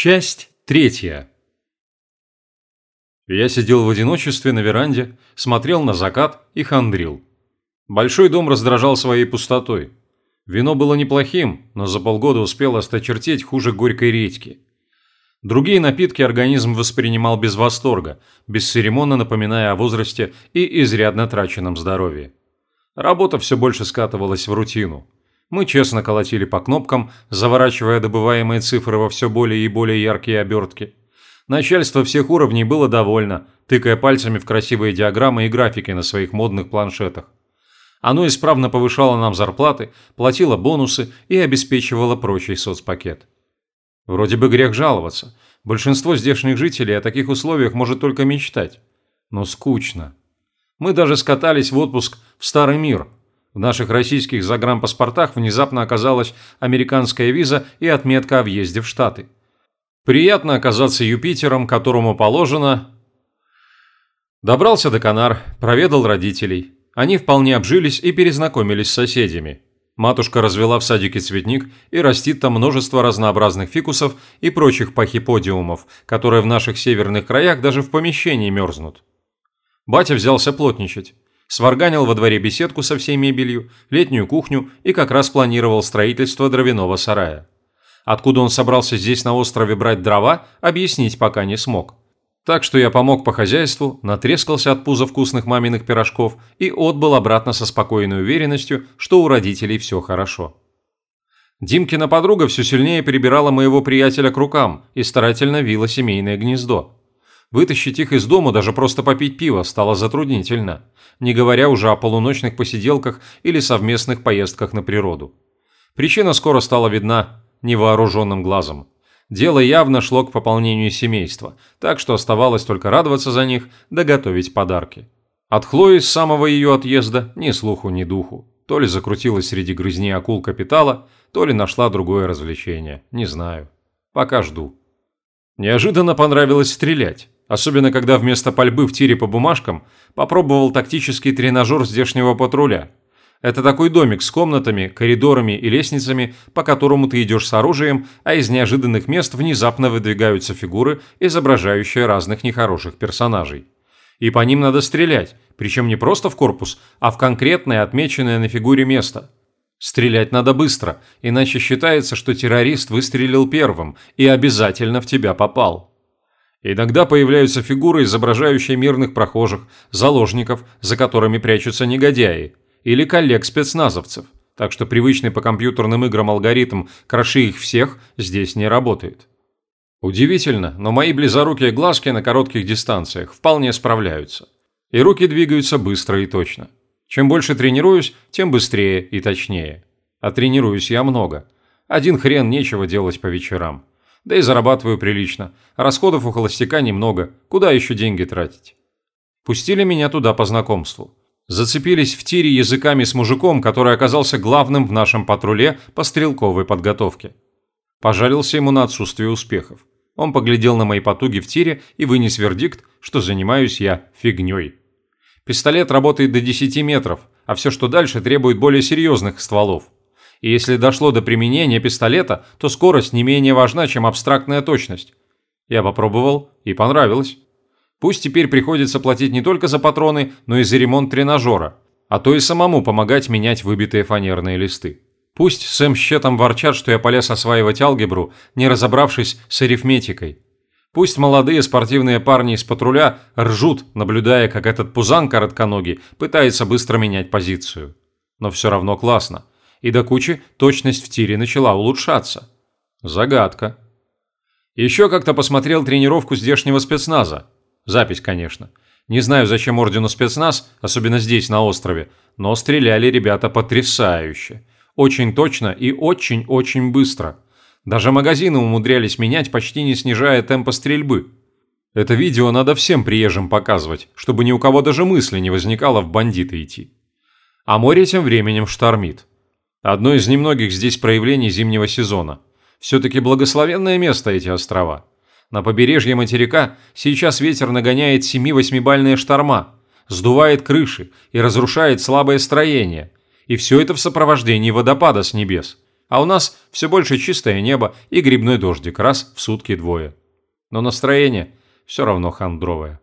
Часть третья. Я сидел в одиночестве на веранде, смотрел на закат и хандрил. Большой дом раздражал своей пустотой. Вино было неплохим, но за полгода успел осточертеть хуже горькой редьки. Другие напитки организм воспринимал без восторга, бесцеремонно напоминая о возрасте и изрядно траченном здоровье. Работа все больше скатывалась в рутину – мы честно колотили по кнопкам, заворачивая добываемые цифры во все более и более яркие обертки. Начальство всех уровней было довольно, тыкая пальцами в красивые диаграммы и графики на своих модных планшетах. Оно исправно повышало нам зарплаты, платило бонусы и обеспечивало прочий соцпакет. Вроде бы грех жаловаться. Большинство здешних жителей о таких условиях может только мечтать. Но скучно. Мы даже скатались в отпуск в Старый мир – в наших российских загранпаспортах внезапно оказалась американская виза и отметка о въезде в Штаты. Приятно оказаться Юпитером, которому положено... Добрался до Канар, проведал родителей. Они вполне обжились и перезнакомились с соседями. Матушка развела в садике цветник и растит там множество разнообразных фикусов и прочих пахиподиумов, которые в наших северных краях даже в помещении мерзнут. Батя взялся плотничать. Сварганил во дворе беседку со всей мебелью, летнюю кухню и как раз планировал строительство дровяного сарая. Откуда он собрался здесь на острове брать дрова, объяснить пока не смог. Так что я помог по хозяйству, натрескался от пуза вкусных маминых пирожков и отбыл обратно со спокойной уверенностью, что у родителей все хорошо. Димкина подруга все сильнее перебирала моего приятеля к рукам и старательно вила семейное гнездо. Вытащить их из дома, даже просто попить пиво, стало затруднительно, не говоря уже о полуночных посиделках или совместных поездках на природу. Причина скоро стала видна невооруженным глазом. Дело явно шло к пополнению семейства, так что оставалось только радоваться за них да готовить подарки. От Хлои с самого ее отъезда ни слуху, ни духу. То ли закрутилась среди грызни акул капитала, то ли нашла другое развлечение, не знаю. Пока жду. Неожиданно понравилось стрелять. Особенно, когда вместо пальбы в тире по бумажкам попробовал тактический тренажер здешнего патруля. Это такой домик с комнатами, коридорами и лестницами, по которому ты идешь с оружием, а из неожиданных мест внезапно выдвигаются фигуры, изображающие разных нехороших персонажей. И по ним надо стрелять, причем не просто в корпус, а в конкретное отмеченное на фигуре место. Стрелять надо быстро, иначе считается, что террорист выстрелил первым и обязательно в тебя попал. Иногда появляются фигуры, изображающие мирных прохожих, заложников, за которыми прячутся негодяи, или коллег-спецназовцев, так что привычный по компьютерным играм алгоритм «кроши их всех» здесь не работает. Удивительно, но мои близорукие глазки на коротких дистанциях вполне справляются. И руки двигаются быстро и точно. Чем больше тренируюсь, тем быстрее и точнее. А тренируюсь я много. Один хрен нечего делать по вечерам. Да и зарабатываю прилично. Расходов у холостяка немного. Куда еще деньги тратить? Пустили меня туда по знакомству. Зацепились в тире языками с мужиком, который оказался главным в нашем патруле по стрелковой подготовке. Пожалился ему на отсутствие успехов. Он поглядел на мои потуги в тире и вынес вердикт, что занимаюсь я фигней. Пистолет работает до 10 метров, а все, что дальше, требует более серьезных стволов и если дошло до применения пистолета, то скорость не менее важна, чем абстрактная точность. Я попробовал и понравилось. Пусть теперь приходится платить не только за патроны, но и за ремонт тренажера, а то и самому помогать менять выбитые фанерные листы. Пусть Сэм Щетом ворчат, что я полез осваивать алгебру, не разобравшись с арифметикой. Пусть молодые спортивные парни из патруля ржут, наблюдая, как этот пузан коротконогий пытается быстро менять позицию. Но все равно классно и до кучи точность в тире начала улучшаться. Загадка. Еще как-то посмотрел тренировку здешнего спецназа. Запись, конечно. Не знаю, зачем ордену спецназ, особенно здесь, на острове, но стреляли ребята потрясающе. Очень точно и очень-очень быстро. Даже магазины умудрялись менять, почти не снижая темпа стрельбы. Это видео надо всем приезжим показывать, чтобы ни у кого даже мысли не возникало в бандиты идти. А море тем временем штормит. Одно из немногих здесь проявлений зимнего сезона. Все-таки благословенное место эти острова. На побережье материка сейчас ветер нагоняет 7-8-бальные шторма, сдувает крыши и разрушает слабое строение. И все это в сопровождении водопада с небес. А у нас все больше чистое небо и грибной дождик раз в сутки двое. Но настроение все равно хандровое.